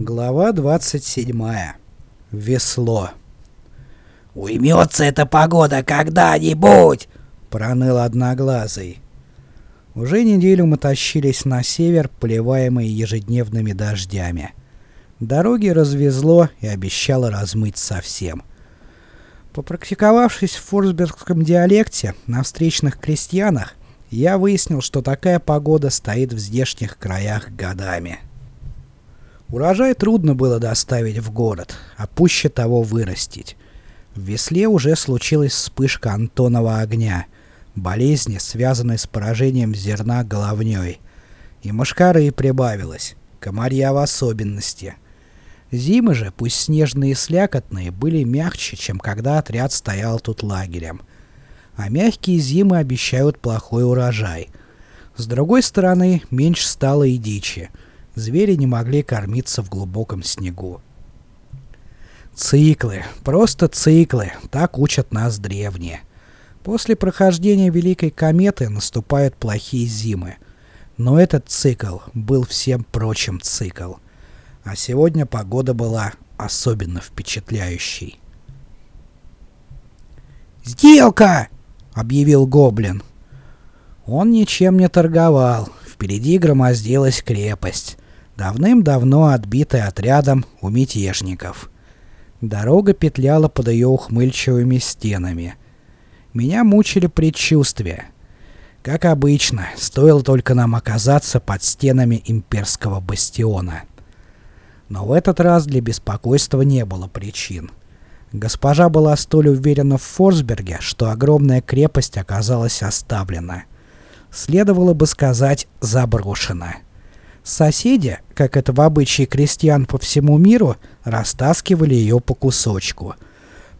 Глава 27. Весло. «Уймется эта погода когда-нибудь!» — проныл Одноглазый. Уже неделю мы тащились на север, поливаемые ежедневными дождями. Дороги развезло и обещало размыть совсем. Попрактиковавшись в форсбергском диалекте на встречных крестьянах, я выяснил, что такая погода стоит в здешних краях годами. Урожай трудно было доставить в город, а пуще того вырастить. В Весле уже случилась вспышка Антонова огня, болезни, связанной с поражением зерна головней. И мошкары прибавилось, комарья в особенности. Зимы же, пусть снежные и слякотные, были мягче, чем когда отряд стоял тут лагерем. А мягкие зимы обещают плохой урожай. С другой стороны, меньше стало и дичи — звери не могли кормиться в глубоком снегу. Циклы, просто циклы, так учат нас древние. После прохождения Великой кометы наступают плохие зимы. Но этот цикл был всем прочим цикл. А сегодня погода была особенно впечатляющей. «Сделка!» — объявил Гоблин. Он ничем не торговал. Впереди громоздилась крепость давным-давно отбитый отрядом у мятежников. Дорога петляла под ее ухмыльчивыми стенами. Меня мучили предчувствия. Как обычно, стоило только нам оказаться под стенами имперского бастиона. Но в этот раз для беспокойства не было причин. Госпожа была столь уверена в Форсберге, что огромная крепость оказалась оставлена. Следовало бы сказать «заброшена». Соседи, как это в обычае крестьян по всему миру, растаскивали ее по кусочку.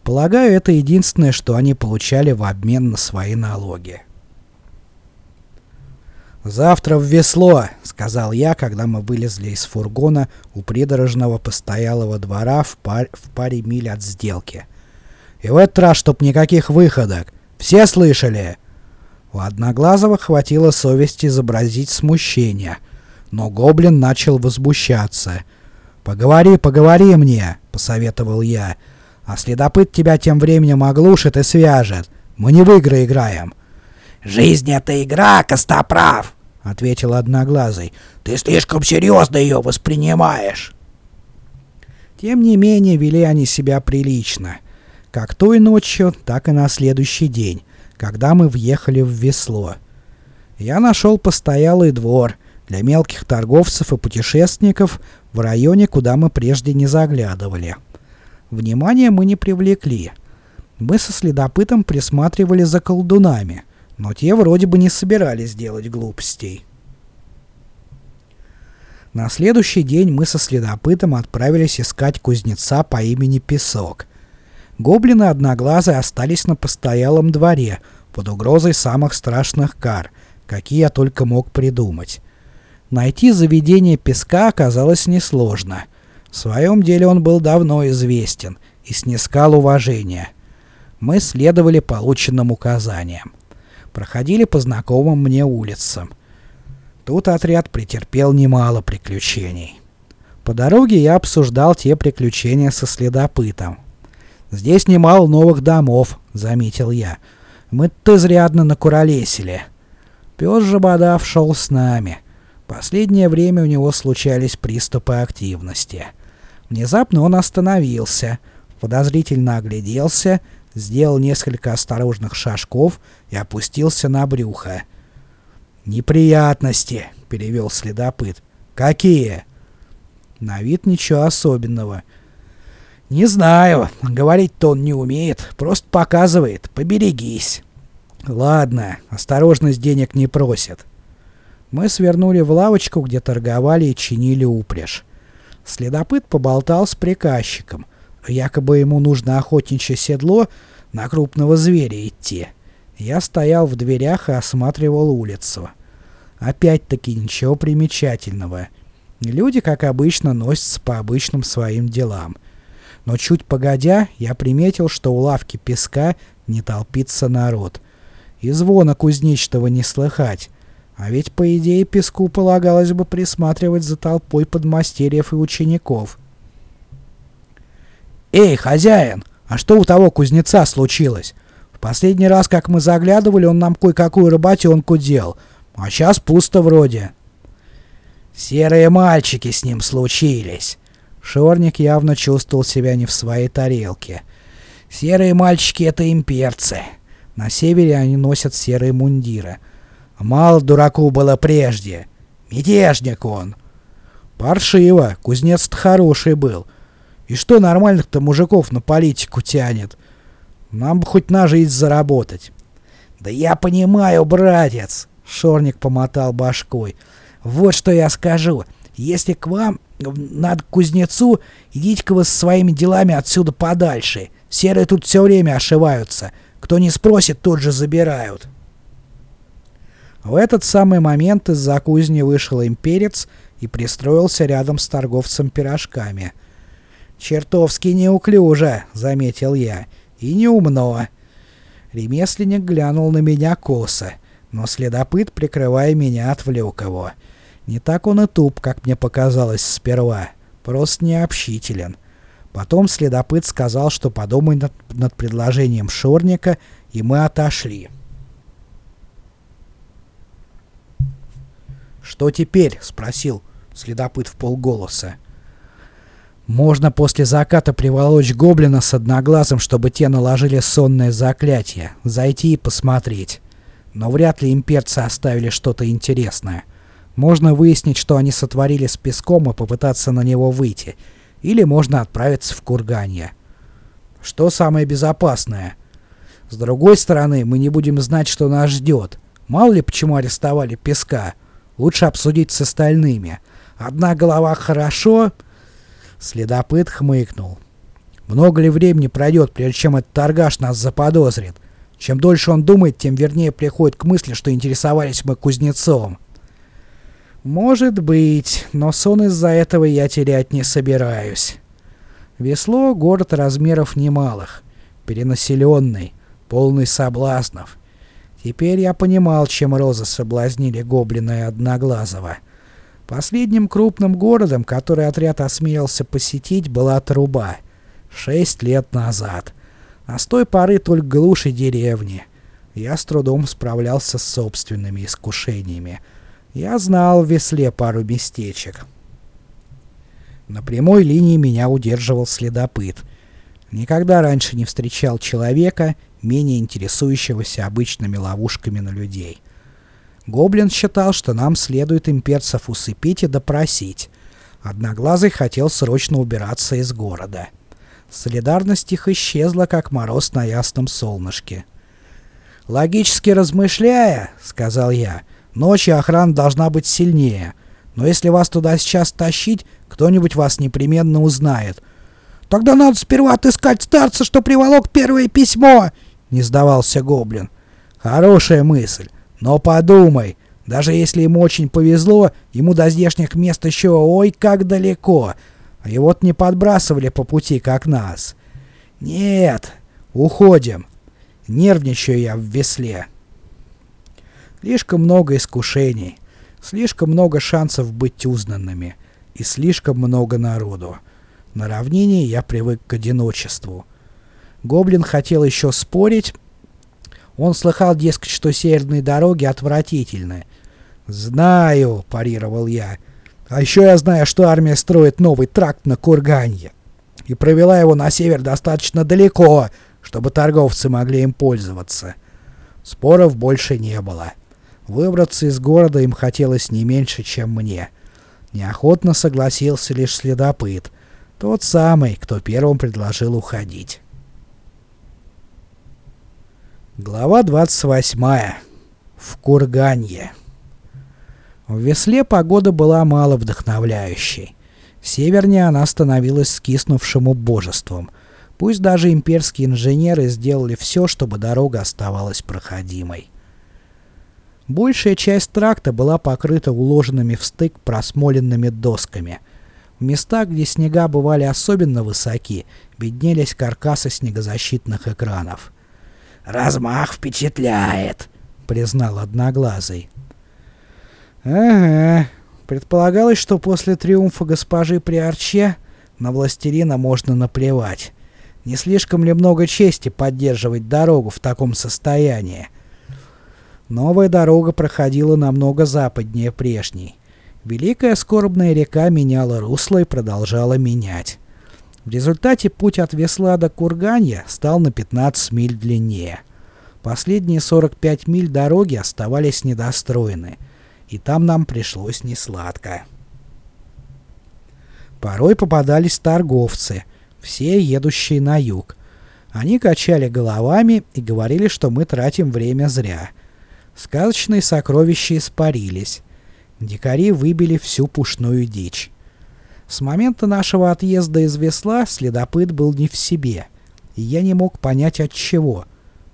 Полагаю, это единственное, что они получали в обмен на свои налоги. «Завтра в весло», — сказал я, когда мы вылезли из фургона у придорожного постоялого двора в, пар в паре миль от сделки. «И в этот раз, чтоб никаких выходок. Все слышали?» У Одноглазого хватило совести изобразить смущение — но гоблин начал возмущаться. «Поговори, поговори мне», — посоветовал я. «А следопыт тебя тем временем оглушит и свяжет. Мы не в игры играем». «Жизнь — это игра, Костоправ», — ответил Одноглазый. «Ты слишком серьезно ее воспринимаешь». Тем не менее, вели они себя прилично. Как той ночью, так и на следующий день, когда мы въехали в весло. Я нашел постоялый двор — для мелких торговцев и путешественников в районе, куда мы прежде не заглядывали. Внимания мы не привлекли. Мы со следопытом присматривали за колдунами, но те вроде бы не собирались делать глупостей. На следующий день мы со следопытом отправились искать кузнеца по имени Песок. Гоблины одноглазые остались на постоялом дворе под угрозой самых страшных кар, какие я только мог придумать. Найти заведение песка оказалось несложно. В своем деле он был давно известен и снискал уважение. Мы следовали полученным указаниям. Проходили по знакомым мне улицам. Тут отряд претерпел немало приключений. По дороге я обсуждал те приключения со следопытом. «Здесь немало новых домов», — заметил я. «Мы-то изрядно накуролесили». Пес же бодав шел с нами — Последнее время у него случались приступы активности. Внезапно он остановился, подозрительно огляделся, сделал несколько осторожных шажков и опустился на брюхо. «Неприятности», — перевел следопыт. «Какие?» «На вид ничего особенного». «Не знаю. Говорить-то он не умеет. Просто показывает. Поберегись». «Ладно. Осторожность денег не просит. Мы свернули в лавочку, где торговали и чинили упряжь. Следопыт поболтал с приказчиком. Якобы ему нужно охотничье седло на крупного зверя идти. Я стоял в дверях и осматривал улицу. Опять-таки ничего примечательного. Люди, как обычно, носятся по обычным своим делам. Но чуть погодя, я приметил, что у лавки песка не толпится народ. И звона кузнечного не слыхать А ведь, по идее, Песку полагалось бы присматривать за толпой подмастерьев и учеников. «Эй, хозяин, а что у того кузнеца случилось? В последний раз, как мы заглядывали, он нам кое-какую работенку делал, а сейчас пусто вроде». «Серые мальчики с ним случились». Шорник явно чувствовал себя не в своей тарелке. «Серые мальчики — это имперцы. На севере они носят серые мундиры. Мало дураку было прежде. Мятежник он. Паршиво, кузнец-то хороший был. И что нормальных-то мужиков на политику тянет? Нам бы хоть на жизнь заработать. Да я понимаю, братец, Шорник помотал башкой. Вот что я скажу. Если к вам надо к кузнецу, идите-ка вы со своими делами отсюда подальше. Серые тут все время ошиваются. Кто не спросит, тот же забирают. В этот самый момент из-за кузни вышел имперец и пристроился рядом с торговцем пирожками. «Чертовски неуклюже», — заметил я, — «и неумно». Ремесленник глянул на меня косо, но следопыт, прикрывая меня, отвлек его. Не так он и туп, как мне показалось сперва, просто необщителен. Потом следопыт сказал, что подумает над, над предложением Шорника, и мы отошли. «Что теперь?» — спросил следопыт в полголоса. «Можно после заката приволочь гоблина с одноглазым, чтобы те наложили сонное заклятие, зайти и посмотреть. Но вряд ли имперцы оставили что-то интересное. Можно выяснить, что они сотворили с песком и попытаться на него выйти. Или можно отправиться в Курганье. Что самое безопасное? С другой стороны, мы не будем знать, что нас ждет. Мало ли почему арестовали песка. Лучше обсудить с остальными. Одна голова хорошо... Следопыт хмыкнул. Много ли времени пройдет, прежде чем этот торгаш нас заподозрит? Чем дольше он думает, тем вернее приходит к мысли, что интересовались мы кузнецом. Может быть, но сон из-за этого я терять не собираюсь. Весло — город размеров немалых, перенаселенный, полный соблазнов. Теперь я понимал, чем розы соблазнили Гоблина и Одноглазого. Последним крупным городом, который отряд осмелился посетить, была Труба. Шесть лет назад. А с той поры только глушь и деревни. Я с трудом справлялся с собственными искушениями. Я знал в весле пару местечек. На прямой линии меня удерживал следопыт. Никогда раньше не встречал человека, менее интересующегося обычными ловушками на людей. Гоблин считал, что нам следует имперцев усыпить и допросить. Одноглазый хотел срочно убираться из города. Солидарность их исчезла, как мороз на ясном солнышке. «Логически размышляя, — сказал я, — ночью охрана должна быть сильнее. Но если вас туда сейчас тащить, кто-нибудь вас непременно узнает. Тогда надо сперва отыскать старца, что приволок первое письмо!» Не сдавался Гоблин. Хорошая мысль, но подумай, даже если ему очень повезло, ему до здешних мест еще ой как далеко, а его вот не подбрасывали по пути, как нас. Нет, уходим. Нервничаю я в весле. Слишком много искушений, слишком много шансов быть узнанными и слишком много народу. На равнине я привык к одиночеству. Гоблин хотел еще спорить. Он слыхал, дескать, что северные дороги отвратительны. «Знаю», — парировал я. «А еще я знаю, что армия строит новый тракт на Курганье. И провела его на север достаточно далеко, чтобы торговцы могли им пользоваться». Споров больше не было. Выбраться из города им хотелось не меньше, чем мне. Неохотно согласился лишь следопыт. Тот самый, кто первым предложил уходить. Глава 28. В Курганье. В Весле погода была мало вдохновляющей. Севернее она становилась скиснувшим убожеством. Пусть даже имперские инженеры сделали все, чтобы дорога оставалась проходимой. Большая часть тракта была покрыта уложенными в стык просмоленными досками. В местах, где снега бывали особенно высоки, виднелись каркасы снегозащитных экранов — «Размах впечатляет», — признал Одноглазый. Ага. Предполагалось, что после триумфа госпожи при Арче на властелина можно наплевать. Не слишком ли много чести поддерживать дорогу в таком состоянии? Новая дорога проходила намного западнее прежней. Великая скорбная река меняла русло и продолжала менять. В результате путь от Весла до Курганья стал на 15 миль длиннее. Последние 45 миль дороги оставались недостроены, и там нам пришлось несладко. Порой попадались торговцы, все едущие на юг. Они качали головами и говорили, что мы тратим время зря. Сказочные сокровища испарились. Дикари выбили всю пушную дичь. С момента нашего отъезда из Весла следопыт был не в себе, и я не мог понять от чего.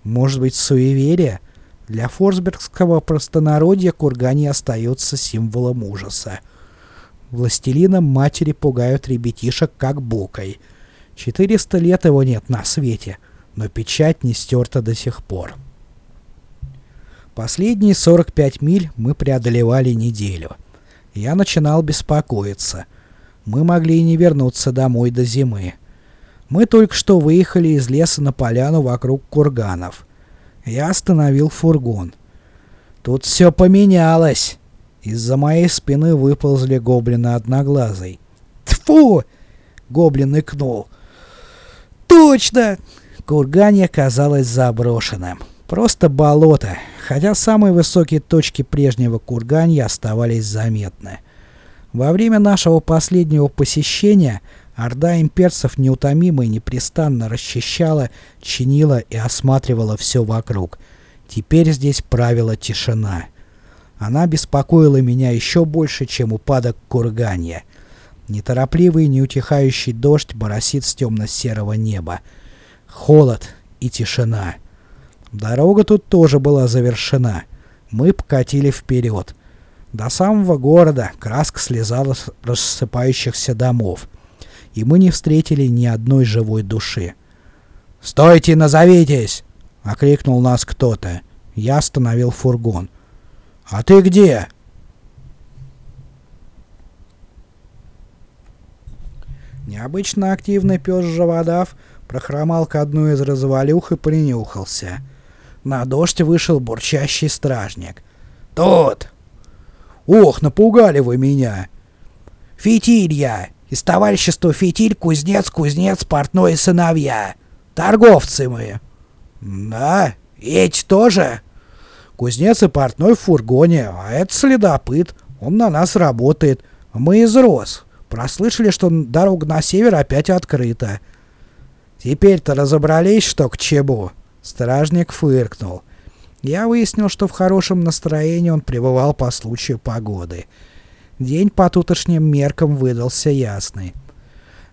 Может быть, суеверие? Для форсбергского простонародья кургани остается символом ужаса. Властелином матери пугают ребятишек как букой. 400 лет его нет на свете, но печать не стерта до сих пор. Последние 45 миль мы преодолевали неделю. Я начинал беспокоиться. Мы могли и не вернуться домой до зимы. Мы только что выехали из леса на поляну вокруг курганов. Я остановил фургон. Тут все поменялось. Из-за моей спины выползли гоблины одноглазый. Тфу! Гоблин икнул. Точно! Курганье казалось заброшенным. Просто болото, хотя самые высокие точки прежнего курганья оставались заметны. Во время нашего последнего посещения орда имперцев неутомимо и непрестанно расчищала, чинила и осматривала все вокруг. Теперь здесь правила тишина. Она беспокоила меня еще больше, чем упадок курганья. Неторопливый, неутихающий дождь боросит с темно-серого неба. Холод и тишина. Дорога тут тоже была завершена. Мы покатили вперед. До самого города краска слезала с рассыпающихся домов. И мы не встретили ни одной живой души. «Стойте, назовитесь!» — окрикнул нас кто-то. Я остановил фургон. «А ты где?» Необычно активный пес Живодав прохромал к одной из развалюх и принюхался — на дождь вышел бурчащий стражник. «Тут!» «Ох, напугали вы меня!» «Фитиль я! Из товарищества Фитиль, кузнец, кузнец, портной и сыновья! Торговцы мы!» «Да? Эти тоже?» «Кузнец и портной в фургоне, а это следопыт. Он на нас работает. Мы из Рос. Прослышали, что дорога на север опять открыта. Теперь-то разобрались, что к чему?» Стражник фыркнул. Я выяснил, что в хорошем настроении он пребывал по случаю погоды. День по тутошним меркам выдался ясный.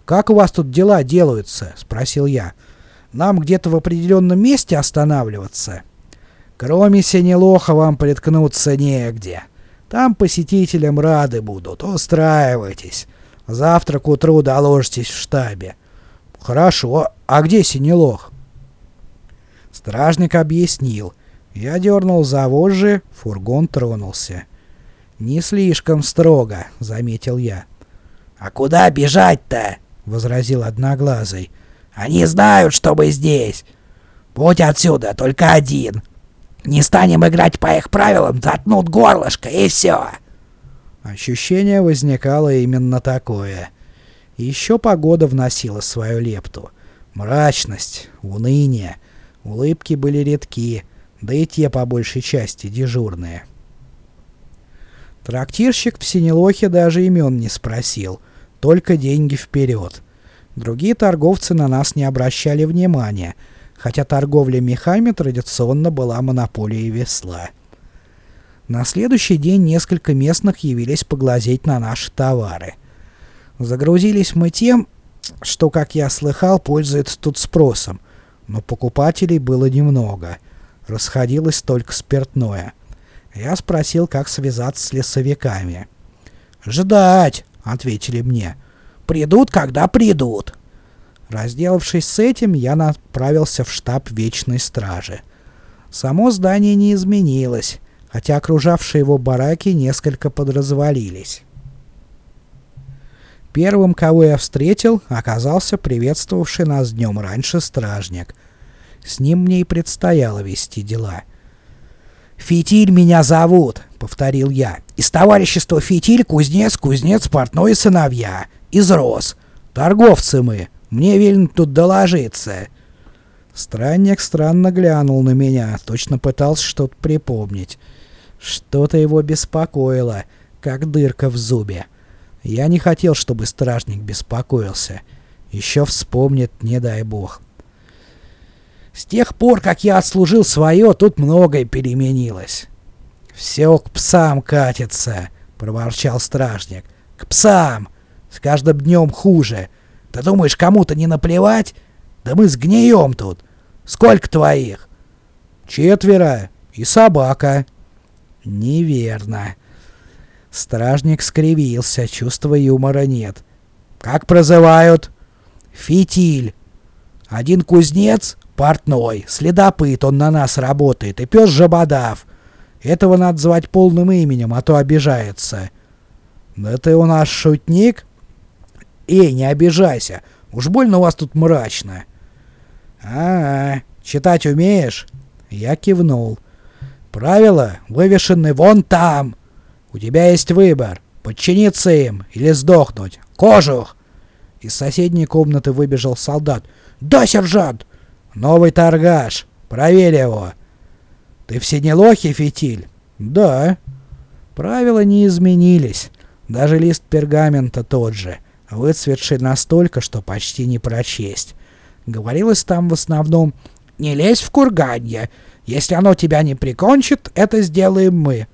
«Как у вас тут дела делаются?» — спросил я. «Нам где-то в определенном месте останавливаться?» «Кроме Синелоха вам приткнуться негде. Там посетителям рады будут. Устраивайтесь. Завтра к утру доложитесь в штабе». «Хорошо. А где Синелох?» Стражник объяснил. Я дернул за вожжи, фургон тронулся. «Не слишком строго», — заметил я. «А куда бежать-то?» — возразил Одноглазый. «Они знают, что мы здесь. Путь отсюда только один. Не станем играть по их правилам, заткнут горлышко, и все». Ощущение возникало именно такое. Еще погода вносила свою лепту. Мрачность, уныние, Улыбки были редки, да и те по большей части дежурные. Трактирщик в Синелохе даже имен не спросил, только деньги вперед. Другие торговцы на нас не обращали внимания, хотя торговля мехами традиционно была монополией весла. На следующий день несколько местных явились поглазеть на наши товары. Загрузились мы тем, что, как я слыхал, пользуется тут спросом — но покупателей было немного. Расходилось только спиртное. Я спросил, как связаться с лесовиками. «Ждать!» — ответили мне. «Придут, когда придут!» Разделавшись с этим, я направился в штаб Вечной Стражи. Само здание не изменилось, хотя окружавшие его бараки несколько подразвалились. Первым, кого я встретил, оказался приветствовавший нас днем раньше стражник. С ним мне и предстояло вести дела. «Фитиль меня зовут», — повторил я. «Из товарищества Фитиль, кузнец, кузнец, портной и сыновья. Из Рос. Торговцы мы. Мне велено тут доложиться». Странник странно глянул на меня, точно пытался что-то припомнить. Что-то его беспокоило, как дырка в зубе. Я не хотел, чтобы стражник беспокоился. Еще вспомнит, не дай бог. С тех пор, как я отслужил свое, тут многое переменилось. «Все к псам катится», — проворчал стражник. «К псам! С каждым днем хуже. Ты думаешь, кому-то не наплевать? Да мы сгнием тут. Сколько твоих?» «Четверо. И собака». «Неверно. Стражник скривился, чувства юмора нет. «Как прозывают?» «Фитиль. Один кузнец, портной, следопыт, он на нас работает, и пес Жабодав. Этого надо звать полным именем, а то обижается». «Да ты у нас шутник?» «Эй, не обижайся, уж больно у вас тут мрачно». «А, -а читать умеешь?» Я кивнул. «Правила вывешены вон там». У тебя есть выбор — подчиниться им или сдохнуть. Кожух!» Из соседней комнаты выбежал солдат. «Да, сержант!» «Новый торгаш. Проверь его». «Ты в Синелохе, Фитиль?» «Да». Правила не изменились. Даже лист пергамента тот же, выцветший настолько, что почти не прочесть. Говорилось там в основном «Не лезь в курганье. Если оно тебя не прикончит, это сделаем мы.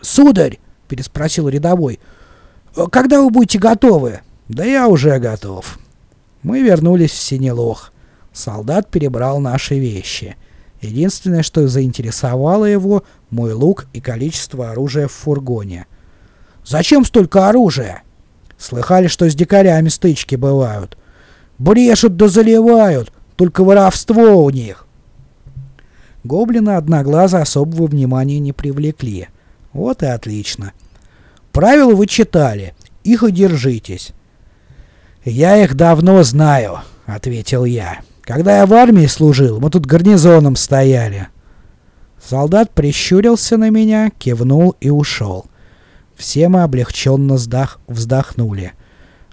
«Сударь!» — переспросил рядовой. «Э, «Когда вы будете готовы?» «Да я уже готов». Мы вернулись в Синелох. Солдат перебрал наши вещи. Единственное, что заинтересовало его — мой лук и количество оружия в фургоне. «Зачем столько оружия?» «Слыхали, что с дикарями стычки бывают?» «Брешут да заливают, только воровство у них». Гоблины одноглазо особого внимания не привлекли. Вот и отлично. Правила вы читали, их и. Я их давно знаю, ответил я. Когда я в армии служил, мы тут гарнизоном стояли. Солдат прищурился на меня, кивнул и ушел. Все мы облегченно вздох вздохнули.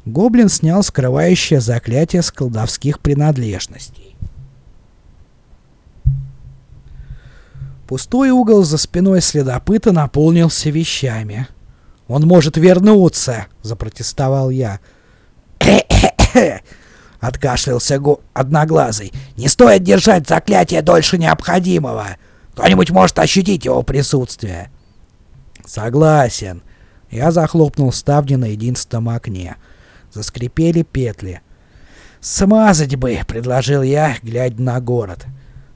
Гоблин снял скрывающее заклятие с колдовских принадлежностей. Пустой угол за спиной следопыта наполнился вещами. «Он может вернуться!» — запротестовал я. Откашлялся Гу Одноглазый. «Не стоит держать заклятие дольше необходимого! Кто-нибудь может ощутить его присутствие!» «Согласен!» Я захлопнул ставни на единственном окне. Заскрипели петли. «Смазать бы!» — предложил я, глядя на город.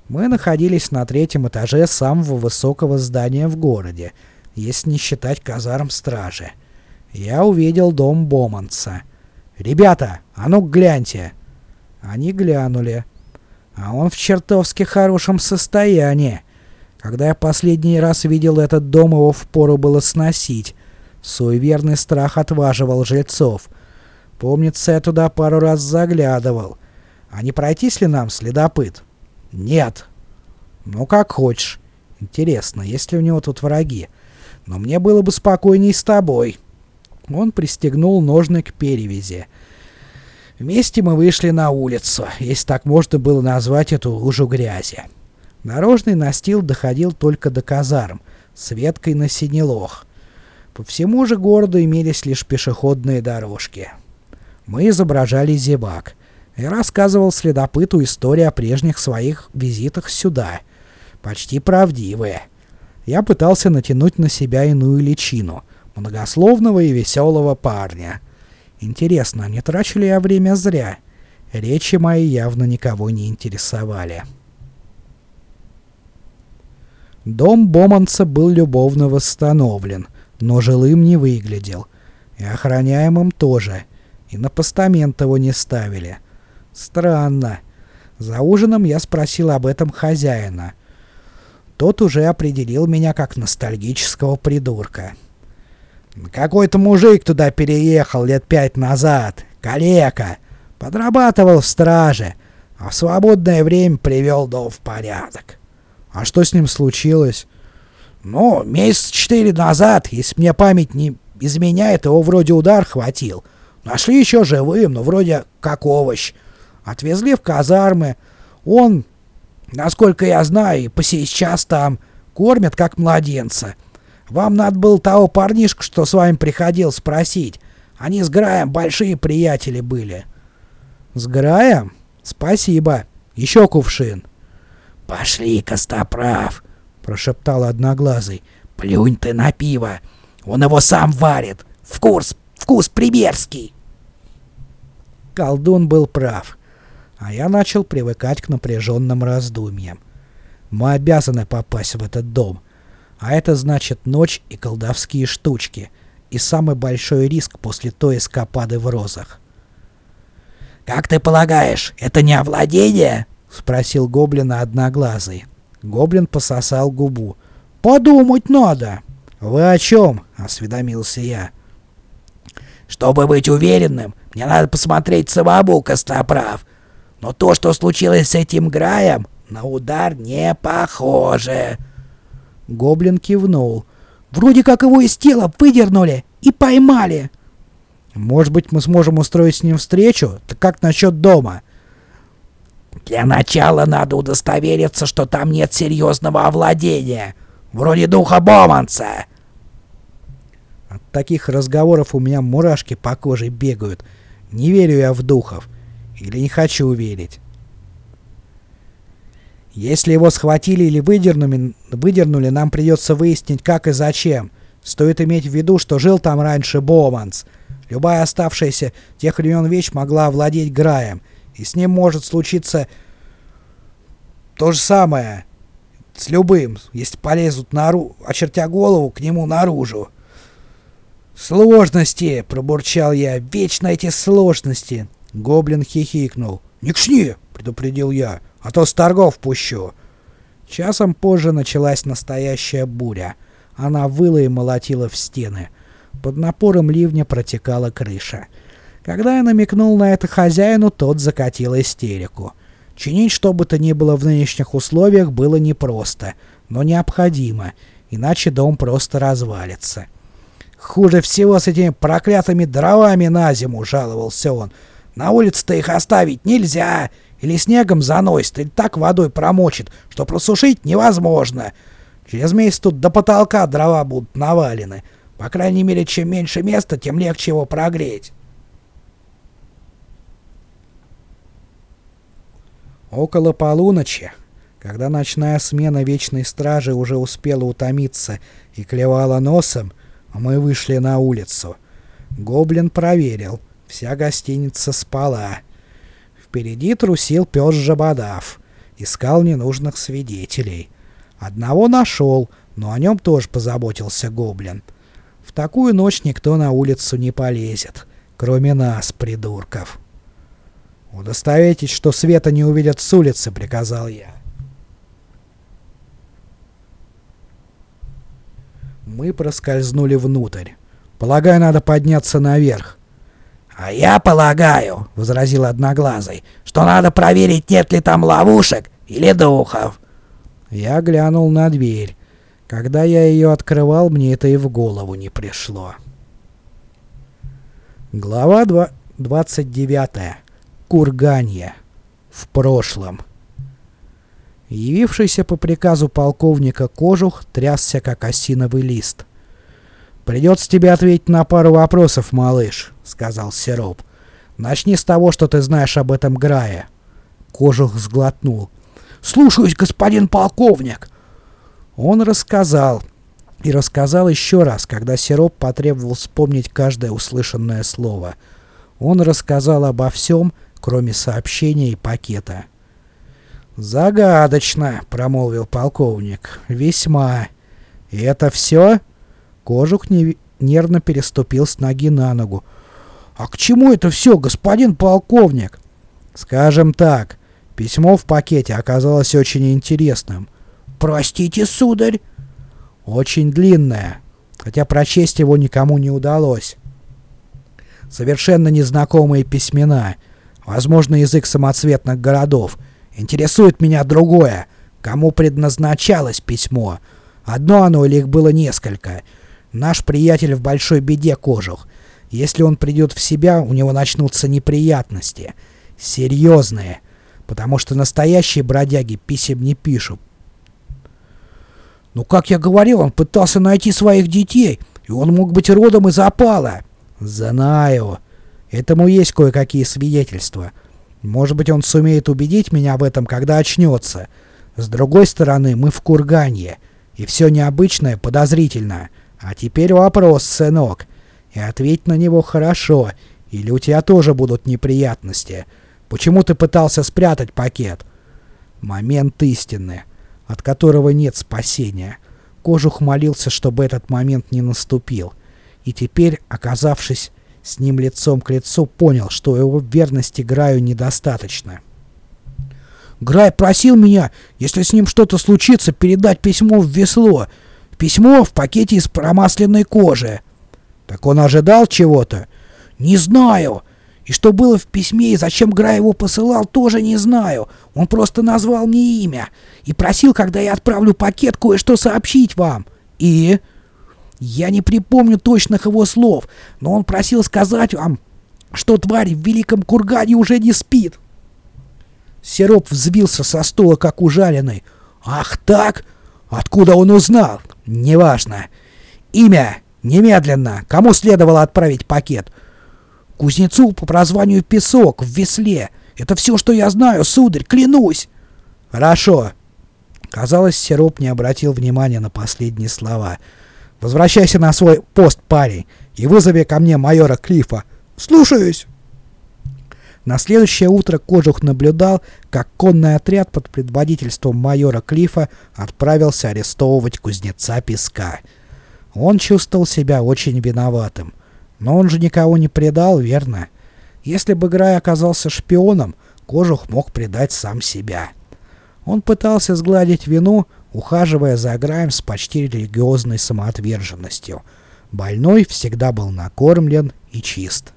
Мы находились на третьем этаже самого высокого здания в городе, если не считать казарм стражи. Я увидел дом Боманца. «Ребята, а ну гляньте!» Они глянули. А он в чертовски хорошем состоянии. Когда я последний раз видел этот дом, его впору было сносить. Суеверный страх отваживал жильцов. Помнится, я туда пару раз заглядывал. А не пройтись ли нам, следопыт?» «Нет». «Ну, как хочешь. Интересно, есть ли у него тут враги? Но мне было бы спокойней с тобой». Он пристегнул ножны к перевязи. Вместе мы вышли на улицу, если так можно было назвать эту лужу грязи. Дорожный настил доходил только до казарм, с веткой на синелох. По всему же городу имелись лишь пешеходные дорожки. Мы изображали зебак и рассказывал следопыту историю о прежних своих визитах сюда. Почти правдивые. Я пытался натянуть на себя иную личину, многословного и веселого парня. Интересно, не трачу ли я время зря? Речи мои явно никого не интересовали. Дом Боманца был любовно восстановлен, но жилым не выглядел. И охраняемым тоже. И на постамент его не ставили. — Странно. За ужином я спросил об этом хозяина. тот уже определил меня как ностальгического придурка. Какой-то мужик туда переехал лет пять назад, калека, подрабатывал в страже, а в свободное время привел дом в порядок. А что с ним случилось? Ну, месяц четыре назад, если мне память не изменяет, его вроде удар хватил. Нашли еще живым, но вроде как овощ. Отвезли в казармы. Он, насколько я знаю, и по сейчас там кормят как младенца. Вам надо было того парнишку, что с вами приходил, спросить. Они с Граем большие приятели были. С Граем? Спасибо. Еще кувшин. Пошли, Костоправ, прошептал Одноглазый. Плюнь ты на пиво. Он его сам варит. Вкус, вкус примерский. Колдун был прав. А я начал привыкать к напряженным раздумьям. Мы обязаны попасть в этот дом. А это значит ночь и колдовские штучки. И самый большой риск после той эскапады в розах. «Как ты полагаешь, это не овладение?» — спросил гоблина одноглазый. Гоблин пососал губу. «Подумать надо!» «Вы о чем?» — осведомился я. «Чтобы быть уверенным, мне надо посмотреть самому Костоправ. Но то, что случилось с этим Граем, на удар не похоже». Гоблин кивнул. «Вроде как его из тела выдернули и поймали». «Может быть, мы сможем устроить с ним встречу? Так как насчет дома?» «Для начала надо удостовериться, что там нет серьезного овладения, вроде духа Боманца». От таких разговоров у меня мурашки по коже бегают. Не верю я в духов. Или не хочу верить. Если его схватили или выдернули, выдернули, нам придется выяснить, как и зачем. Стоит иметь в виду, что жил там раньше Боманс. Любая оставшаяся тех времен вещь могла овладеть Граем. И с ним может случиться то же самое с любым, если полезут нару, очертя голову к нему наружу. «Сложности!» — пробурчал я. «Вечно эти сложности!» Гоблин хихикнул. «Не кшни!» — предупредил я а то с торгов пущу. Часом позже началась настоящая буря. Она выла и молотила в стены. Под напором ливня протекала крыша. Когда я намекнул на это хозяину, тот закатил истерику. Чинить что бы то ни было в нынешних условиях было непросто, но необходимо, иначе дом просто развалится. «Хуже всего с этими проклятыми дровами на зиму», — жаловался он. «На улице-то их оставить нельзя, или снегом заносит, или так водой промочит, что просушить невозможно. Через месяц тут до потолка дрова будут навалены. По крайней мере, чем меньше места, тем легче его прогреть. Около полуночи, когда ночная смена Вечной Стражи уже успела утомиться и клевала носом, мы вышли на улицу. Гоблин проверил, вся гостиница спала. Впереди трусил пес Жабодав. Искал ненужных свидетелей. Одного нашел, но о нем тоже позаботился гоблин. В такую ночь никто на улицу не полезет, кроме нас, придурков. «Удостоверитесь, что света не увидят с улицы», — приказал я. Мы проскользнули внутрь. Полагаю, надо подняться наверх. «А я полагаю», — возразил Одноглазый, — «что надо проверить, нет ли там ловушек или духов». Я глянул на дверь. Когда я ее открывал, мне это и в голову не пришло. Глава 2 29. Курганье. В прошлом. Явившийся по приказу полковника Кожух трясся, как осиновый лист. «Придется тебе ответить на пару вопросов, малыш», — сказал Сироп. «Начни с того, что ты знаешь об этом Грае». Кожух сглотнул. «Слушаюсь, господин полковник!» Он рассказал. И рассказал еще раз, когда Сироп потребовал вспомнить каждое услышанное слово. Он рассказал обо всем, кроме сообщения и пакета. «Загадочно», — промолвил полковник. «Весьма. И это все?» Кожух не... нервно переступил с ноги на ногу. «А к чему это все, господин полковник?» «Скажем так, письмо в пакете оказалось очень интересным». «Простите, сударь!» «Очень длинное, хотя прочесть его никому не удалось. Совершенно незнакомые письмена, возможно, язык самоцветных городов. Интересует меня другое. Кому предназначалось письмо? Одно оно или их было несколько? Наш приятель в большой беде, Кожух. Если он придет в себя, у него начнутся неприятности. Серьезные. Потому что настоящие бродяги писем не пишут. Ну, как я говорил, он пытался найти своих детей, и он мог быть родом из опала. Знаю. Этому есть кое-какие свидетельства. Может быть, он сумеет убедить меня в этом, когда очнется. С другой стороны, мы в Курганье, и все необычное подозрительно. А теперь вопрос, сынок. И ответь на него хорошо, или у тебя тоже будут неприятности. Почему ты пытался спрятать пакет? Момент истины, от которого нет спасения. Кожух молился, чтобы этот момент не наступил. И теперь, оказавшись с ним лицом к лицу, понял, что его верности Граю недостаточно. Грай просил меня, если с ним что-то случится, передать письмо в весло. Письмо в пакете из промасленной кожи. Так он ожидал чего-то? Не знаю. И что было в письме и зачем Грай его посылал, тоже не знаю. Он просто назвал мне имя. И просил, когда я отправлю пакет, кое-что сообщить вам. И... Я не припомню точных его слов, но он просил сказать вам, что тварь в Великом Кургане уже не спит. Сироп взвился со стула, как ужаленный. «Ах так? Откуда он узнал? Неважно. Имя? Немедленно. Кому следовало отправить пакет?» «Кузнецу по прозванию Песок в весле. Это все, что я знаю, сударь, клянусь!» «Хорошо». Казалось, Сироп не обратил внимания на последние слова. «Возвращайся на свой пост, парень, и вызови ко мне майора Клифа». «Слушаюсь!» На следующее утро Кожух наблюдал, как конный отряд под предводительством майора Клифа отправился арестовывать кузнеца Песка. Он чувствовал себя очень виноватым. Но он же никого не предал, верно? Если бы Грай оказался шпионом, Кожух мог предать сам себя. Он пытался сгладить вину, ухаживая за Граем с почти религиозной самоотверженностью. Больной всегда был накормлен и чист.